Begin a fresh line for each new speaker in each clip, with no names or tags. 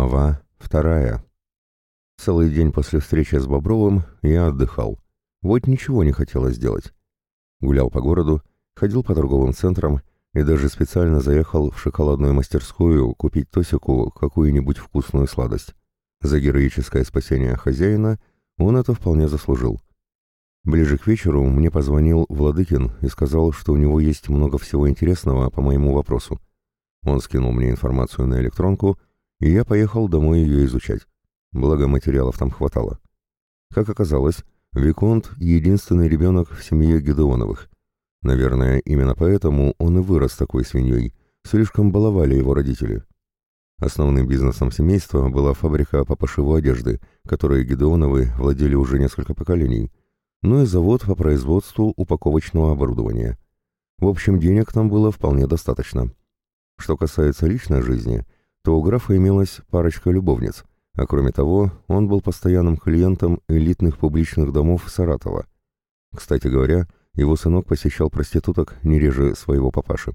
Глава вторая. Целый день после встречи с Бобровым я отдыхал. Вот ничего не хотелось делать. Гулял по городу, ходил по торговым центрам и даже специально заехал в шоколадную мастерскую купить Тосику какую-нибудь вкусную сладость. За героическое спасение хозяина он это вполне заслужил. Ближе к вечеру мне позвонил Владыкин и сказал, что у него есть много всего интересного по моему вопросу. Он скинул мне информацию на электронку, и я поехал домой ее изучать. Благо материалов там хватало. Как оказалось, Виконт — единственный ребенок в семье Гедеоновых. Наверное, именно поэтому он и вырос такой свиньей. Слишком баловали его родители. Основным бизнесом семейства была фабрика по пошиву одежды, которой Гедеоновы владели уже несколько поколений, ну и завод по производству упаковочного оборудования. В общем, денег там было вполне достаточно. Что касается личной жизни, то у графа имелась парочка любовниц, а кроме того, он был постоянным клиентом элитных публичных домов Саратова. Кстати говоря, его сынок посещал проституток не реже своего папаши.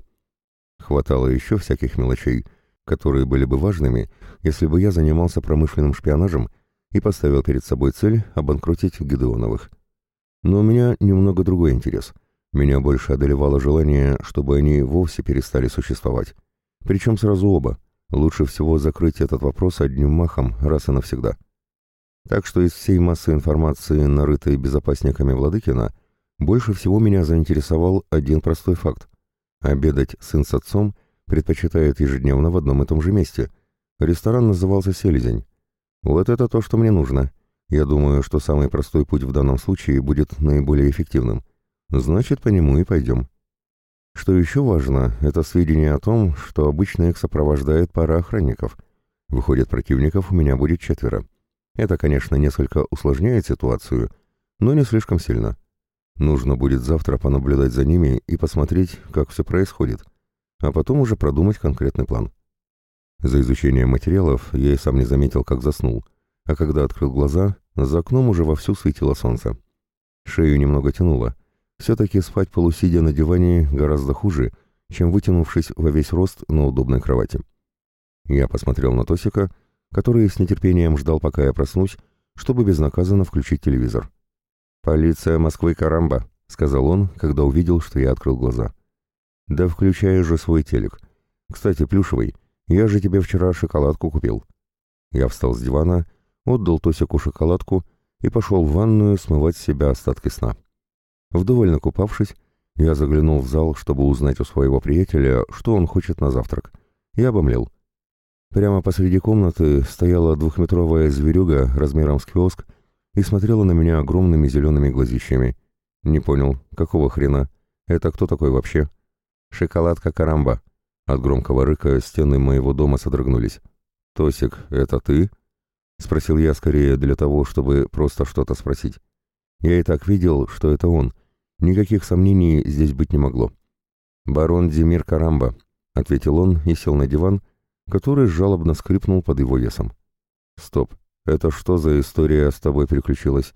Хватало еще всяких мелочей, которые были бы важными, если бы я занимался промышленным шпионажем и поставил перед собой цель обанкротить Гедеоновых. Но у меня немного другой интерес. Меня больше одолевало желание, чтобы они вовсе перестали существовать. Причем сразу оба. Лучше всего закрыть этот вопрос одним махом раз и навсегда. Так что из всей массы информации, нарытой безопасниками Владыкина, больше всего меня заинтересовал один простой факт. Обедать сын с отцом предпочитает ежедневно в одном и том же месте. Ресторан назывался «Селезень». Вот это то, что мне нужно. Я думаю, что самый простой путь в данном случае будет наиболее эффективным. Значит, по нему и пойдем. Что еще важно, это сведения о том, что обычно их сопровождает пара охранников. Выходит, противников у меня будет четверо. Это, конечно, несколько усложняет ситуацию, но не слишком сильно. Нужно будет завтра понаблюдать за ними и посмотреть, как все происходит, а потом уже продумать конкретный план. За изучением материалов я и сам не заметил, как заснул, а когда открыл глаза, за окном уже вовсю светило солнце. Шею немного тянуло, все-таки спать полусидя на диване гораздо хуже, чем вытянувшись во весь рост на удобной кровати. Я посмотрел на Тосика, который с нетерпением ждал, пока я проснусь, чтобы безнаказанно включить телевизор. «Полиция Москвы Карамба», — сказал он, когда увидел, что я открыл глаза. «Да включай же свой телек. Кстати, плюшевый, я же тебе вчера шоколадку купил». Я встал с дивана, отдал Тосику шоколадку и пошел в ванную смывать с себя остатки сна. Вдоволь накупавшись, я заглянул в зал, чтобы узнать у своего приятеля, что он хочет на завтрак, и обомлел. Прямо посреди комнаты стояла двухметровая зверюга размером с киоск и смотрела на меня огромными зелеными глазищами. Не понял, какого хрена? Это кто такой вообще? Шоколадка Карамба. От громкого рыка стены моего дома содрогнулись. «Тосик, это ты?» — спросил я скорее для того, чтобы просто что-то спросить. Я и так видел, что это он. Никаких сомнений здесь быть не могло. «Барон Демир Карамба», — ответил он и сел на диван, который жалобно скрипнул под его весом. «Стоп, это что за история с тобой приключилась?»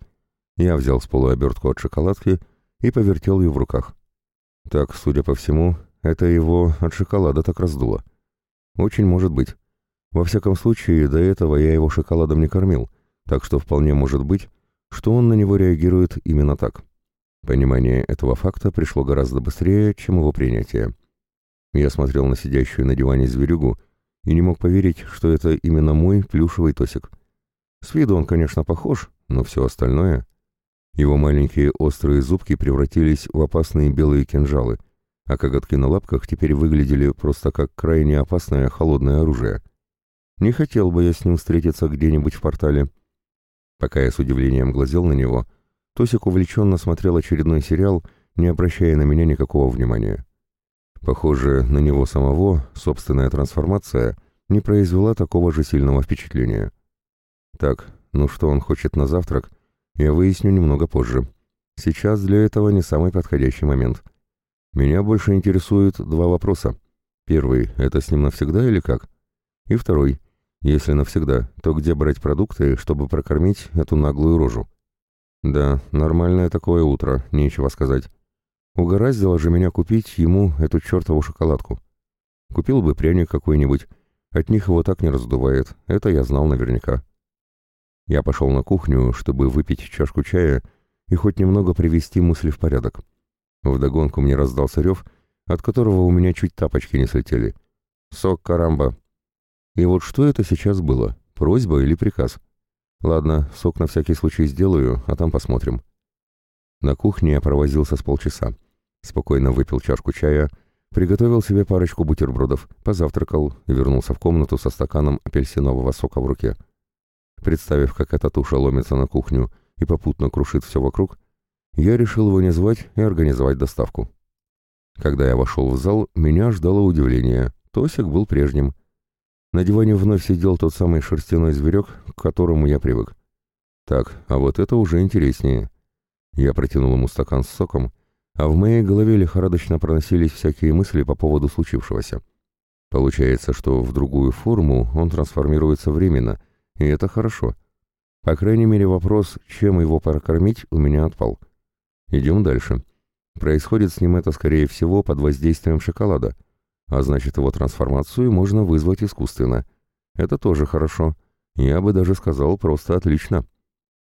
Я взял с пола обертку от шоколадки и повертел ее в руках. Так, судя по всему, это его от шоколада так раздуло. Очень может быть. Во всяком случае, до этого я его шоколадом не кормил, так что вполне может быть, что он на него реагирует именно так. Понимание этого факта пришло гораздо быстрее, чем его принятие. Я смотрел на сидящую на диване зверюгу и не мог поверить, что это именно мой плюшевый тосик. С виду он, конечно, похож, но все остальное... Его маленькие острые зубки превратились в опасные белые кинжалы, а коготки на лапках теперь выглядели просто как крайне опасное холодное оружие. Не хотел бы я с ним встретиться где-нибудь в портале, Пока я с удивлением глазел на него, Тосик увлеченно смотрел очередной сериал, не обращая на меня никакого внимания. Похоже, на него самого собственная трансформация не произвела такого же сильного впечатления. Так, ну что он хочет на завтрак, я выясню немного позже. Сейчас для этого не самый подходящий момент. Меня больше интересуют два вопроса. Первый — это с ним навсегда или как? И второй — если навсегда, то где брать продукты, чтобы прокормить эту наглую рожу? Да, нормальное такое утро, нечего сказать. Угораздило же меня купить ему эту чертову шоколадку. Купил бы пряник какой-нибудь, От них его так не раздувает, это я знал наверняка. Я пошел на кухню, чтобы выпить чашку чая и хоть немного привести мысли в порядок. Вдогонку мне раздался рев, от которого у меня чуть тапочки не слетели. «Сок, карамба!» И вот что это сейчас было, просьба или приказ? Ладно, сок на всякий случай сделаю, а там посмотрим. На кухне я провозился с полчаса. Спокойно выпил чашку чая, приготовил себе парочку бутербродов, позавтракал и вернулся в комнату со стаканом апельсинового сока в руке. Представив, как эта туша ломится на кухню и попутно крушит все вокруг, я решил его не звать и организовать доставку. Когда я вошел в зал, меня ждало удивление. Тосик был прежним. На диване вновь сидел тот самый шерстяной зверек, к которому я привык. Так, а вот это уже интереснее. Я протянул ему стакан с соком, а в моей голове лихорадочно проносились всякие мысли по поводу случившегося. Получается, что в другую форму он трансформируется временно, и это хорошо. По крайней мере, вопрос, чем его прокормить, у меня отпал. Идем дальше. Происходит с ним это, скорее всего, под воздействием шоколада, а значит, его трансформацию можно вызвать искусственно. Это тоже хорошо. Я бы даже сказал, просто отлично.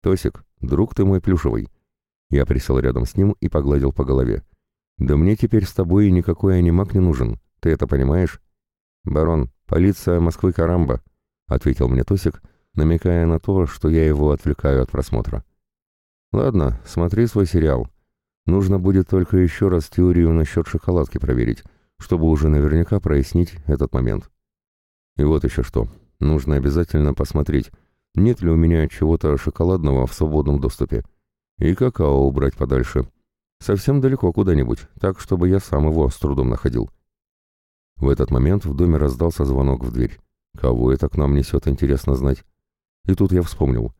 Тосик, друг ты мой плюшевый. Я присел рядом с ним и погладил по голове. «Да мне теперь с тобой никакой анимак не нужен. Ты это понимаешь?» «Барон, полиция Москвы Карамба», — ответил мне Тосик, намекая на то, что я его отвлекаю от просмотра. «Ладно, смотри свой сериал. Нужно будет только еще раз теорию насчет шоколадки проверить, чтобы уже наверняка прояснить этот момент. И вот еще что. Нужно обязательно посмотреть, нет ли у меня чего-то шоколадного в свободном доступе. И какао убрать подальше. Совсем далеко куда-нибудь, так, чтобы я сам его с трудом находил. В этот момент в доме раздался звонок в дверь. Кого это к нам несет, интересно знать. И тут я вспомнил.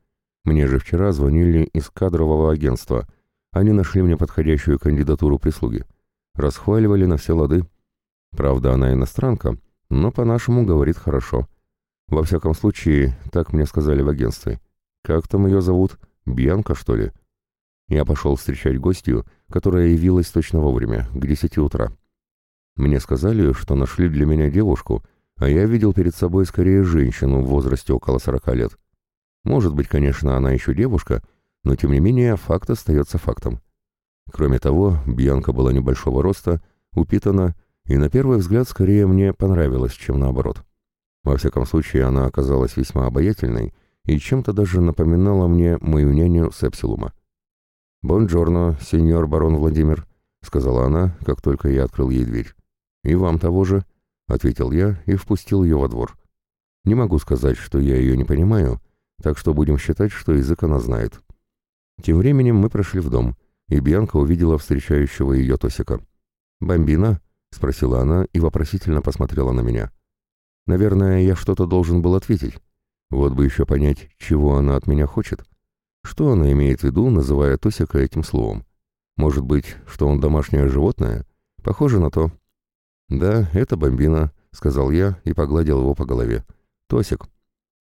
Мне же вчера звонили из кадрового агентства. Они нашли мне подходящую кандидатуру прислуги. Расхваливали на все лады. Правда, она иностранка, но по-нашему говорит хорошо. Во всяком случае, так мне сказали в агентстве. Как там ее зовут? Бьянка, что ли? Я пошел встречать гостью, которая явилась точно вовремя, к десяти утра. Мне сказали, что нашли для меня девушку, а я видел перед собой скорее женщину в возрасте около сорока лет. Может быть, конечно, она еще девушка, но тем не менее факт остается фактом. Кроме того, Бьянка была небольшого роста, упитана и на первый взгляд скорее мне понравилась, чем наоборот. Во всяком случае, она оказалась весьма обаятельной и чем-то даже напоминала мне мою няню Сепсилума. «Бонджорно, сеньор барон Владимир», — сказала она, как только я открыл ей дверь. «И вам того же», — ответил я и впустил ее во двор. Не могу сказать, что я ее не понимаю, так что будем считать, что язык она знает. Тем временем мы прошли в дом, и Бьянка увидела встречающего ее Тосика. «Бомбина?» — спросила она и вопросительно посмотрела на меня. «Наверное, я что-то должен был ответить. Вот бы еще понять, чего она от меня хочет». Что она имеет в виду, называя Тосика этим словом? Может быть, что он домашнее животное? Похоже на то. «Да, это бомбина», — сказал я и погладил его по голове. «Тосик».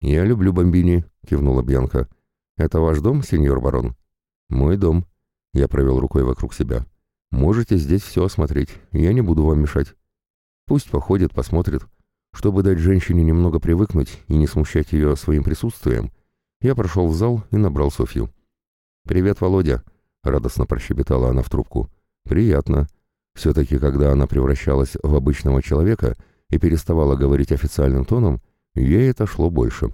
«Я люблю бомбини», — кивнула Бьянка. «Это ваш дом, сеньор барон?» «Мой дом». Я провел рукой вокруг себя. «Можете здесь все осмотреть, я не буду вам мешать. Пусть походит, посмотрит. Чтобы дать женщине немного привыкнуть и не смущать ее своим присутствием, я прошел в зал и набрал Софью. «Привет, Володя!» — радостно прощебетала она в трубку. «Приятно. Все-таки, когда она превращалась в обычного человека и переставала говорить официальным тоном, ей это шло больше.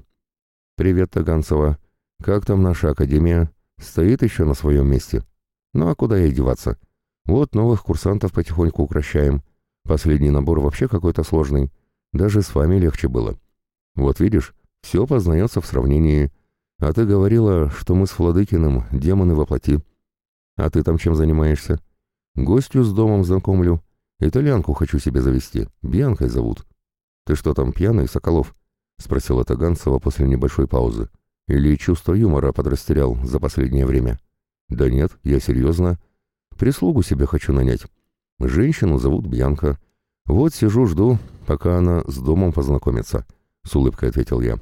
«Привет, Таганцева. Как там наша академия? Стоит еще на своем месте? Ну а куда ей деваться? Вот новых курсантов потихоньку укращаем. Последний набор вообще какой-то сложный. Даже с вами легче было. Вот видишь, все познается в сравнении. А ты говорила, что мы с Владыкиным демоны воплоти. А ты там чем занимаешься? Гостью с домом знакомлю. Итальянку хочу себе завести. Бьянкой зовут. Ты что там, пьяный, Соколов? Спросила Таганцева после небольшой паузы. Или чувство юмора подрастерял за последнее время? Да нет, я серьезно. Прислугу себе хочу нанять. Женщину зовут Бьянка. Вот сижу, жду, пока она с домом познакомится. С улыбкой ответил я.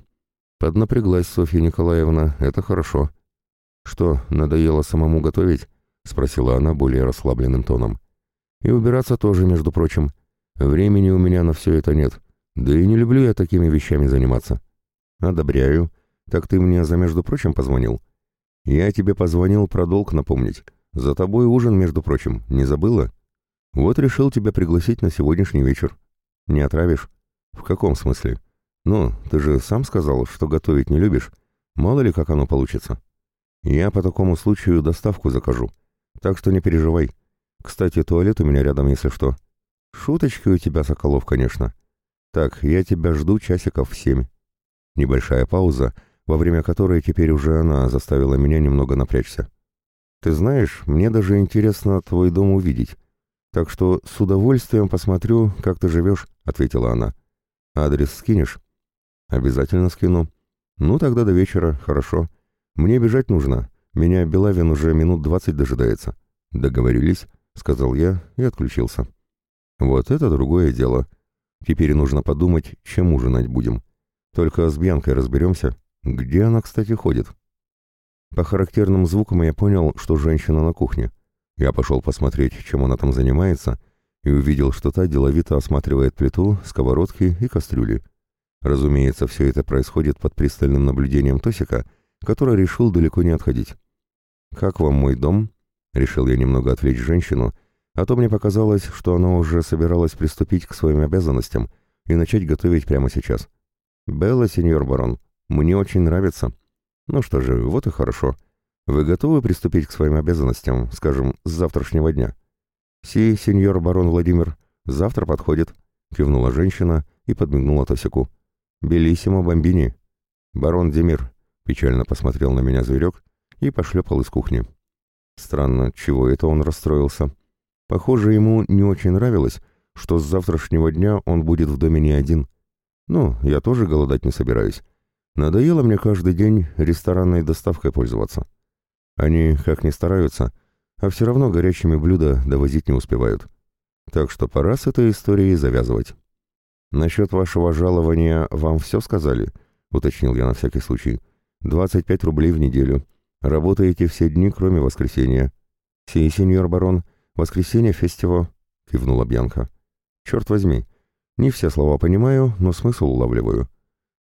Поднапряглась Софья Николаевна, это хорошо. Что, надоело самому готовить? Спросила она более расслабленным тоном. И убираться тоже, между прочим. Времени у меня на все это нет. Да и не люблю я такими вещами заниматься. Одобряю. Так ты мне за между прочим позвонил? Я тебе позвонил про долг напомнить. За тобой ужин, между прочим, не забыла? Вот решил тебя пригласить на сегодняшний вечер. Не отравишь? В каком смысле? Ну, ты же сам сказал, что готовить не любишь. Мало ли, как оно получится. Я по такому случаю доставку закажу. Так что не переживай. Кстати, туалет у меня рядом, если что. Шуточки у тебя, Соколов, конечно. Так, я тебя жду часиков в семь. Небольшая пауза, во время которой теперь уже она заставила меня немного напрячься. Ты знаешь, мне даже интересно твой дом увидеть. Так что с удовольствием посмотрю, как ты живешь, ответила она. Адрес скинешь? Обязательно скину. Ну тогда до вечера, хорошо. Мне бежать нужно. Меня Белавин уже минут двадцать дожидается. Договорились, сказал я и отключился. Вот это другое дело. Теперь нужно подумать, чем ужинать будем. Только с Бьянкой разберемся. Где она, кстати, ходит? По характерным звукам я понял, что женщина на кухне. Я пошел посмотреть, чем она там занимается, и увидел, что та деловито осматривает плиту, сковородки и кастрюли. Разумеется, все это происходит под пристальным наблюдением Тосика, который решил далеко не отходить. «Как вам мой дом?» — решил я немного отвлечь женщину, а то мне показалось, что она уже собиралась приступить к своим обязанностям и начать готовить прямо сейчас. «Белла, сеньор барон, мне очень нравится». «Ну что же, вот и хорошо. Вы готовы приступить к своим обязанностям, скажем, с завтрашнего дня?» «Си, сеньор барон Владимир, завтра подходит», — кивнула женщина и подмигнула Тосику. «Белиссимо бомбини». «Барон Демир», — печально посмотрел на меня зверек и пошлепал из кухни. Странно, чего это он расстроился? Похоже, ему не очень нравилось, что с завтрашнего дня он будет в доме не один. Ну, я тоже голодать не собираюсь. Надоело мне каждый день ресторанной доставкой пользоваться. Они, как ни стараются, а все равно горячими блюда довозить не успевают. Так что пора с этой историей завязывать. «Насчет вашего жалования вам все сказали?» — уточнил я на всякий случай. «Двадцать пять рублей в неделю. Работаете все дни, кроме воскресенья». «Сей, сеньор барон, «Воскресенье фестиво», — кивнула Бьянка. «Черт возьми, не все слова понимаю, но смысл улавливаю.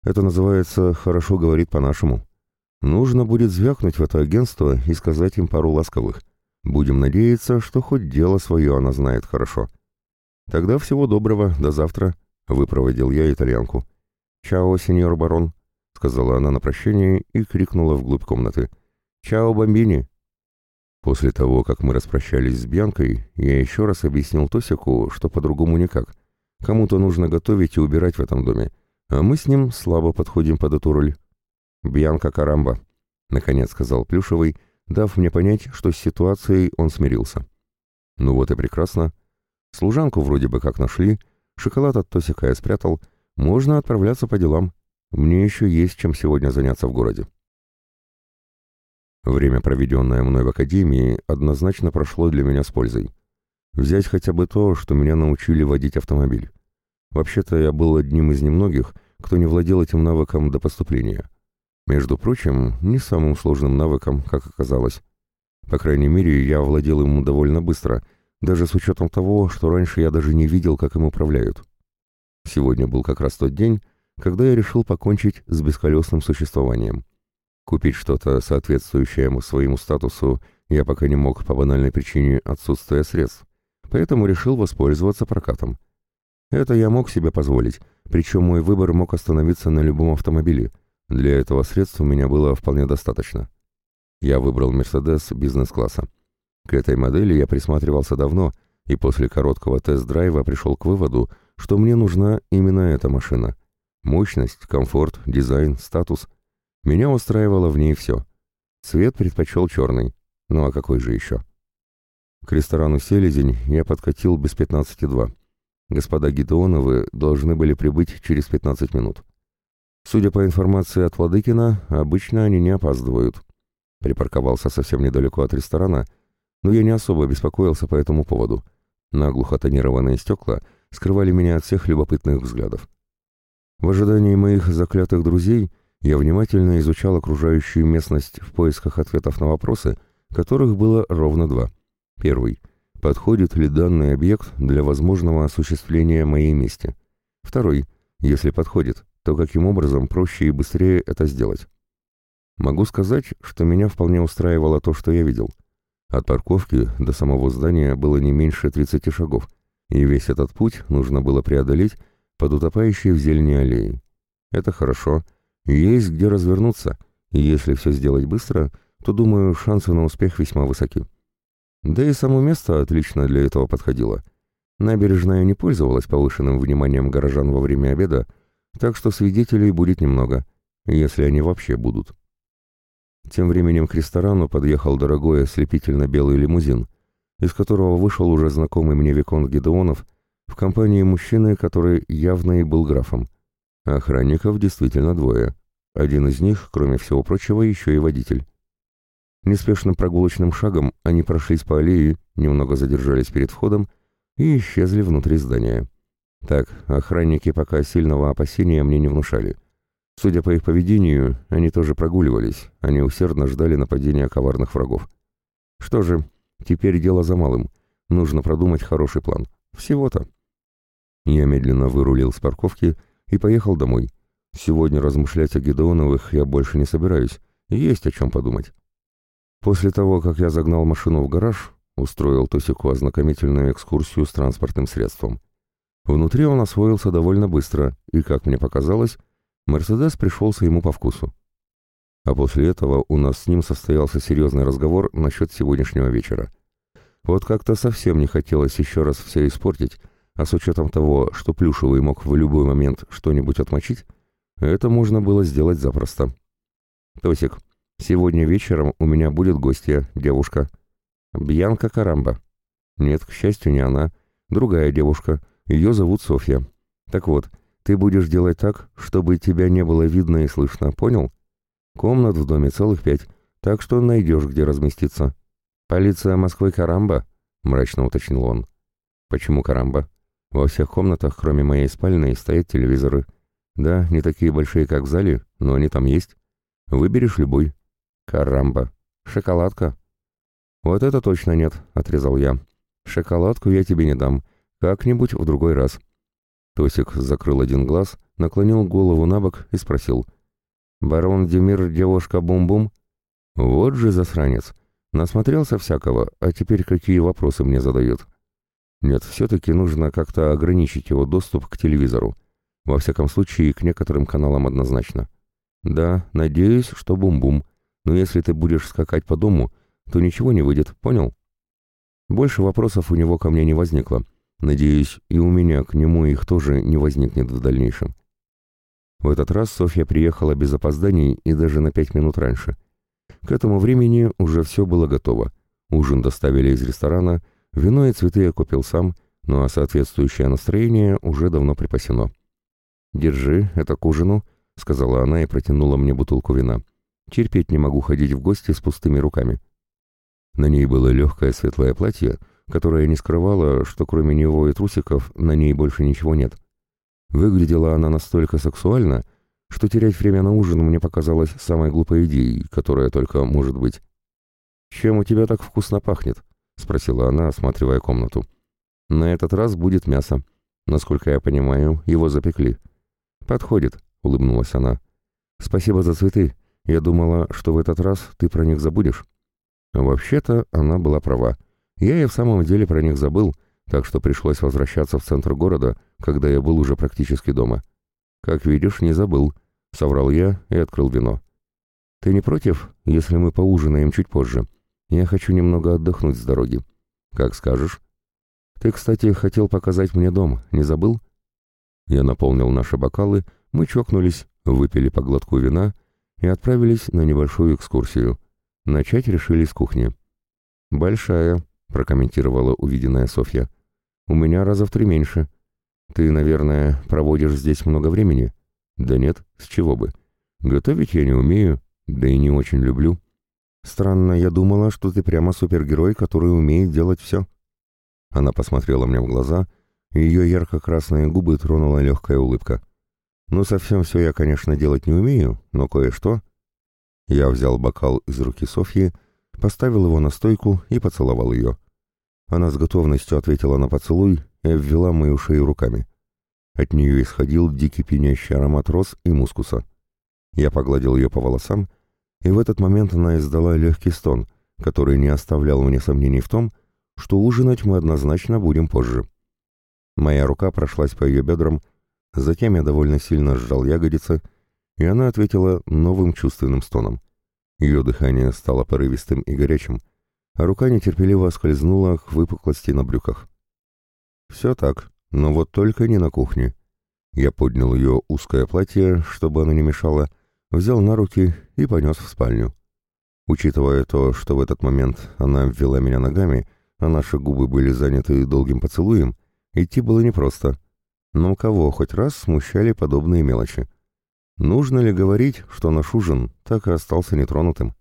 Это называется «хорошо говорит по-нашему». Нужно будет звякнуть в это агентство и сказать им пару ласковых. Будем надеяться, что хоть дело свое она знает хорошо. Тогда всего доброго, до завтра», — выпроводил я итальянку. «Чао, сеньор барон», — сказала она на прощение и крикнула вглубь комнаты. «Чао, бомбини!» После того, как мы распрощались с Бьянкой, я еще раз объяснил Тосику, что по-другому никак. Кому-то нужно готовить и убирать в этом доме, а мы с ним слабо подходим под эту роль. «Бьянка Карамба», — наконец сказал Плюшевый, дав мне понять, что с ситуацией он смирился. Ну вот и прекрасно. Служанку вроде бы как нашли, шоколад от Тосика я спрятал, можно отправляться по делам. Мне еще есть чем сегодня заняться в городе. Время, проведенное мной в академии, однозначно прошло для меня с пользой. Взять хотя бы то, что меня научили водить автомобиль. Вообще-то я был одним из немногих, кто не владел этим навыком до поступления. Между прочим, не самым сложным навыком, как оказалось. По крайней мере, я владел ему довольно быстро, даже с учетом того, что раньше я даже не видел, как им управляют. Сегодня был как раз тот день, когда я решил покончить с бесколесным существованием. Купить что-то, соответствующее своему статусу, я пока не мог по банальной причине отсутствия средств, поэтому решил воспользоваться прокатом. Это я мог себе позволить, причем мой выбор мог остановиться на любом автомобиле. Для этого средств у меня было вполне достаточно. Я выбрал «Мерседес» бизнес-класса. К этой модели я присматривался давно, и после короткого тест-драйва пришел к выводу, что мне нужна именно эта машина. Мощность, комфорт, дизайн, статус — меня устраивало в ней все. Цвет предпочел черный. Ну а какой же еще? К ресторану «Селезень» я подкатил без 15.2. Господа Гидеоновы должны были прибыть через 15 минут. Судя по информации от Владыкина, обычно они не опаздывают. Припарковался совсем недалеко от ресторана, но я не особо беспокоился по этому поводу. Наглухо тонированные стекла скрывали меня от всех любопытных взглядов. В ожидании моих заклятых друзей я внимательно изучал окружающую местность в поисках ответов на вопросы, которых было ровно два. Первый. Подходит ли данный объект для возможного осуществления моей мести? Второй. Если подходит, то каким образом проще и быстрее это сделать? Могу сказать, что меня вполне устраивало то, что я видел. От парковки до самого здания было не меньше 30 шагов, и весь этот путь нужно было преодолеть под утопающей в зелени аллеей. Это хорошо, есть где развернуться, и если все сделать быстро, то, думаю, шансы на успех весьма высоки. Да и само место отлично для этого подходило. Набережная не пользовалась повышенным вниманием горожан во время обеда, так что свидетелей будет немного, если они вообще будут. Тем временем к ресторану подъехал дорогой ослепительно-белый лимузин, из которого вышел уже знакомый мне Виконт Гедеонов в компании мужчины, который явно и был графом. Охранников действительно двое. Один из них, кроме всего прочего, еще и водитель. Неспешным прогулочным шагом они прошлись по аллее, немного задержались перед входом и исчезли внутри здания. Так, охранники пока сильного опасения мне не внушали. Судя по их поведению, они тоже прогуливались, они усердно ждали нападения коварных врагов. Что же, теперь дело за малым. Нужно продумать хороший план. Всего-то. Я медленно вырулил с парковки и поехал домой. Сегодня размышлять о Гедеоновых я больше не собираюсь. Есть о чем подумать. После того, как я загнал машину в гараж, устроил Тосику ознакомительную экскурсию с транспортным средством. Внутри он освоился довольно быстро, и, как мне показалось, Мерседес пришелся ему по вкусу. А после этого у нас с ним состоялся серьезный разговор насчет сегодняшнего вечера. Вот как-то совсем не хотелось еще раз все испортить, а с учетом того, что Плюшевый мог в любой момент что-нибудь отмочить, это можно было сделать запросто. «Тосик, Сегодня вечером у меня будет гостья, девушка. Бьянка Карамба. Нет, к счастью, не она. Другая девушка. Ее зовут Софья. Так вот, ты будешь делать так, чтобы тебя не было видно и слышно, понял? Комнат в доме целых пять, так что найдешь, где разместиться. Полиция Москвы Карамба? Мрачно уточнил он. Почему Карамба? Во всех комнатах, кроме моей спальни, стоят телевизоры. Да, не такие большие, как в зале, но они там есть. Выберешь любой. Карамба. Шоколадка? Вот это точно нет, отрезал я. Шоколадку я тебе не дам. Как-нибудь в другой раз. Тосик закрыл один глаз, наклонил голову на бок и спросил. «Барон Демир, девушка Бум-Бум?» «Вот же засранец! Насмотрелся всякого, а теперь какие вопросы мне задает?» «Нет, все-таки нужно как-то ограничить его доступ к телевизору. Во всяком случае, к некоторым каналам однозначно. Да, надеюсь, что Бум-Бум но если ты будешь скакать по дому, то ничего не выйдет, понял? Больше вопросов у него ко мне не возникло. Надеюсь, и у меня к нему их тоже не возникнет в дальнейшем. В этот раз Софья приехала без опозданий и даже на пять минут раньше. К этому времени уже все было готово. Ужин доставили из ресторана, вино и цветы я купил сам, ну а соответствующее настроение уже давно припасено. «Держи, это к ужину», — сказала она и протянула мне бутылку вина. Терпеть не могу ходить в гости с пустыми руками. На ней было легкое светлое платье, которое не скрывало, что кроме него и трусиков на ней больше ничего нет. Выглядела она настолько сексуально, что терять время на ужин мне показалось самой глупой идеей, которая только может быть. «Чем у тебя так вкусно пахнет?» — спросила она, осматривая комнату. «На этот раз будет мясо. Насколько я понимаю, его запекли». «Подходит», — улыбнулась она. «Спасибо за цветы. Я думала, что в этот раз ты про них забудешь. Вообще-то она была права. Я и в самом деле про них забыл, так что пришлось возвращаться в центр города, когда я был уже практически дома. Как видишь, не забыл, соврал я и открыл вино. Ты не против, если мы поужинаем чуть позже? Я хочу немного отдохнуть с дороги. Как скажешь. Ты, кстати, хотел показать мне дом, не забыл? Я наполнил наши бокалы, мы чокнулись, выпили по глотку вина и отправились на небольшую экскурсию. Начать решили с кухни. «Большая», — прокомментировала увиденная Софья. «У меня раза в три меньше. Ты, наверное, проводишь здесь много времени?» «Да нет, с чего бы. Готовить я не умею, да и не очень люблю. Странно, я думала, что ты прямо супергерой, который умеет делать все». Она посмотрела мне в глаза, и ее ярко-красные губы тронула легкая улыбка. Ну, совсем все я, конечно, делать не умею, но кое-что. Я взял бокал из руки Софьи, поставил его на стойку и поцеловал ее. Она с готовностью ответила на поцелуй и обвела мою шею руками. От нее исходил дикий пьянящий аромат роз и мускуса. Я погладил ее по волосам, и в этот момент она издала легкий стон, который не оставлял мне сомнений в том, что ужинать мы однозначно будем позже. Моя рука прошлась по ее бедрам, затем я довольно сильно сжал ягодицы, и она ответила новым чувственным стоном. Ее дыхание стало порывистым и горячим, а рука нетерпеливо скользнула к выпуклости на брюках. Все так, но вот только не на кухне. Я поднял ее узкое платье, чтобы оно не мешало, взял на руки и понес в спальню. Учитывая то, что в этот момент она ввела меня ногами, а наши губы были заняты долгим поцелуем, идти было непросто. Но кого хоть раз смущали подобные мелочи? Нужно ли говорить, что наш ужин так и остался нетронутым?